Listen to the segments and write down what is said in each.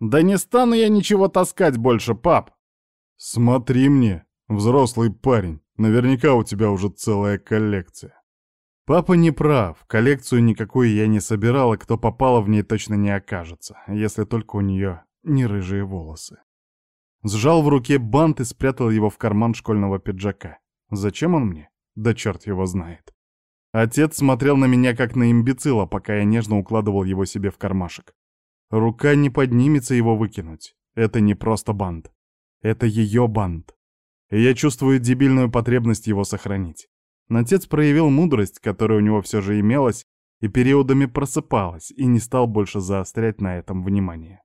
«Да не стану я ничего таскать больше, пап!» «Смотри мне, взрослый парень, наверняка у тебя уже целая коллекция». Папа не прав, коллекцию никакую я не собирал, и кто попало в ней точно не окажется, если только у нее не рыжие волосы. Сжал в руке бант и спрятал его в карман школьного пиджака. Зачем он мне? Да черт его знает. Отец смотрел на меня как на имбецила, пока я нежно укладывал его себе в кармашек. Рука не поднимется его выкинуть. Это не просто бант. Это ее бант. Я чувствую дебильную потребность его сохранить. Но отец проявил мудрость, которая у него все же имелась, и периодами просыпалась, и не стал больше заострять на этом внимание.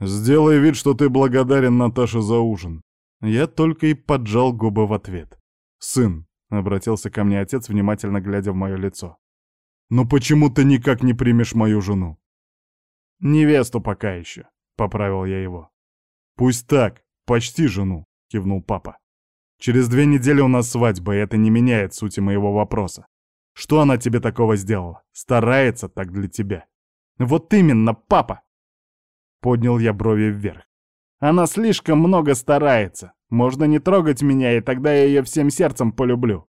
«Сделай вид, что ты благодарен Наташе за ужин». Я только и поджал губы в ответ. «Сын», — обратился ко мне отец, внимательно глядя в мое лицо. «Ну почему ты никак не примешь мою жену?» «Невесту пока еще», — поправил я его. «Пусть так, почти жену», — кивнул папа. «Через две недели у нас свадьба, и это не меняет сути моего вопроса. Что она тебе такого сделала? Старается так для тебя». «Вот именно, папа!» Поднял я брови вверх. Она слишком много старается. Можно не трогать меня, и тогда я ее всем сердцем полюблю.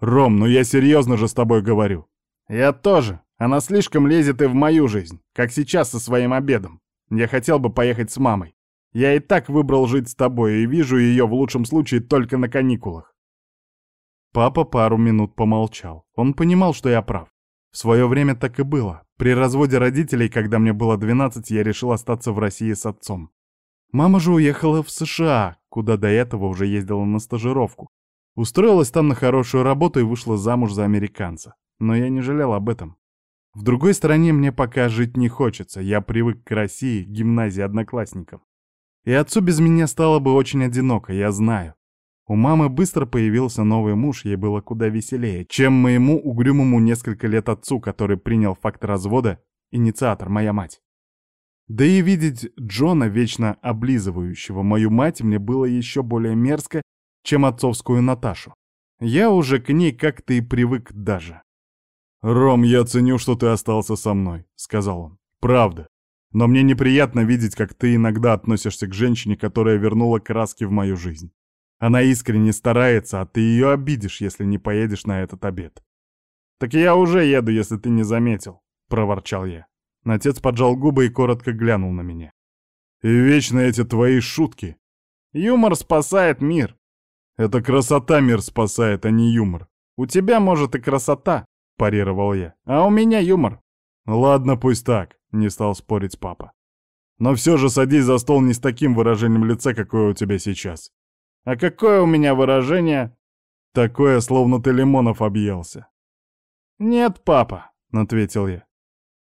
Ром, ну я серьезно же с тобой говорю. Я тоже. Она слишком лезет и в мою жизнь, как сейчас со своим обедом. Я хотел бы поехать с мамой. Я и так выбрал жить с тобой и вижу ее в лучшем случае только на каникулах. Папа пару минут помолчал. Он понимал, что я прав. В свое время так и было. При разводе родителей, когда мне было 12, я решил остаться в России с отцом. Мама же уехала в США, куда до этого уже ездила на стажировку. Устроилась там на хорошую работу и вышла замуж за американца. Но я не жалел об этом. В другой стране мне пока жить не хочется. Я привык к России, гимназии, одноклассникам. И отцу без меня стало бы очень одиноко, я знаю. У мамы быстро появился новый муж, ей было куда веселее, чем моему угрюмому несколько лет отцу, который принял факт развода, инициатор, моя мать. Да и видеть Джона, вечно облизывающего мою мать, мне было еще более мерзко, чем отцовскую Наташу. Я уже к ней как-то и привык даже. «Ром, я ценю, что ты остался со мной», — сказал он. «Правда. Но мне неприятно видеть, как ты иногда относишься к женщине, которая вернула краски в мою жизнь. Она искренне старается, а ты ее обидишь, если не поедешь на этот обед. «Так я уже еду, если ты не заметил», — проворчал я. Отец поджал губы и коротко глянул на меня. «И вечно эти твои шутки. Юмор спасает мир. Это красота мир спасает, а не юмор. У тебя, может, и красота», — парировал я, — «а у меня юмор». «Ладно, пусть так», — не стал спорить папа. «Но все же садись за стол не с таким выражением лица, какое у тебя сейчас. А какое у меня выражение? Такое, словно ты лимонов объелся. Нет, папа, ответил я.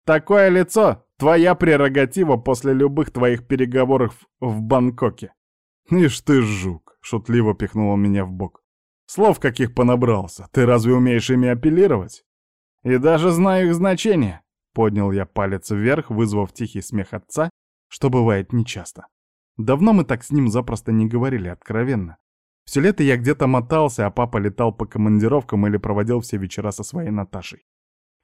Такое лицо — твоя прерогатива после любых твоих переговоров в Бангкоке. Ишь ты, жук, шутливо пихнула меня в бок. Слов каких понабрался, ты разве умеешь ими апеллировать? И даже знаю их значение. Поднял я палец вверх, вызвав тихий смех отца, что бывает нечасто. Давно мы так с ним запросто не говорили откровенно. Все лето я где-то мотался, а папа летал по командировкам или проводил все вечера со своей Наташей.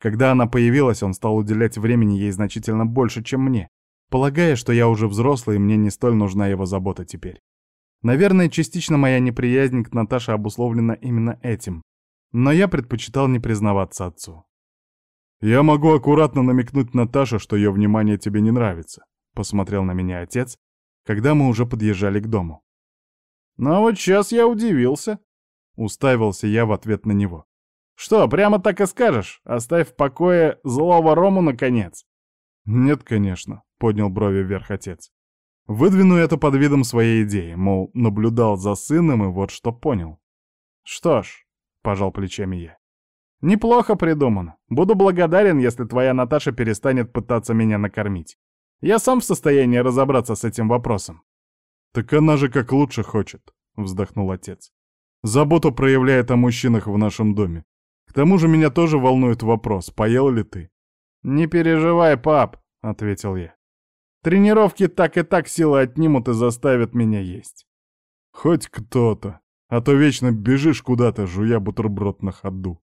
Когда она появилась, он стал уделять времени ей значительно больше, чем мне, полагая, что я уже взрослый и мне не столь нужна его забота теперь. Наверное, частично моя неприязнь к Наташе обусловлена именно этим, но я предпочитал не признаваться отцу. «Я могу аккуратно намекнуть Наташе, что ее внимание тебе не нравится», — посмотрел на меня отец, когда мы уже подъезжали к дому. «Ну а вот сейчас я удивился», — уставился я в ответ на него. «Что, прямо так и скажешь? Оставь в покое злого Рому, наконец!» «Нет, конечно», — поднял брови вверх отец. Выдвину это под видом своей идеи, мол, наблюдал за сыном и вот что понял. «Что ж», — пожал плечами я, — «неплохо придумано. Буду благодарен, если твоя Наташа перестанет пытаться меня накормить. Я сам в состоянии разобраться с этим вопросом. Так она же как лучше хочет, вздохнул отец. Заботу проявляет о мужчинах в нашем доме. К тому же меня тоже волнует вопрос, поел ли ты? Не переживай, пап, ответил я. Тренировки так и так силы отнимут и заставят меня есть. Хоть кто-то, а то вечно бежишь куда-то, жуя бутерброд на ходу.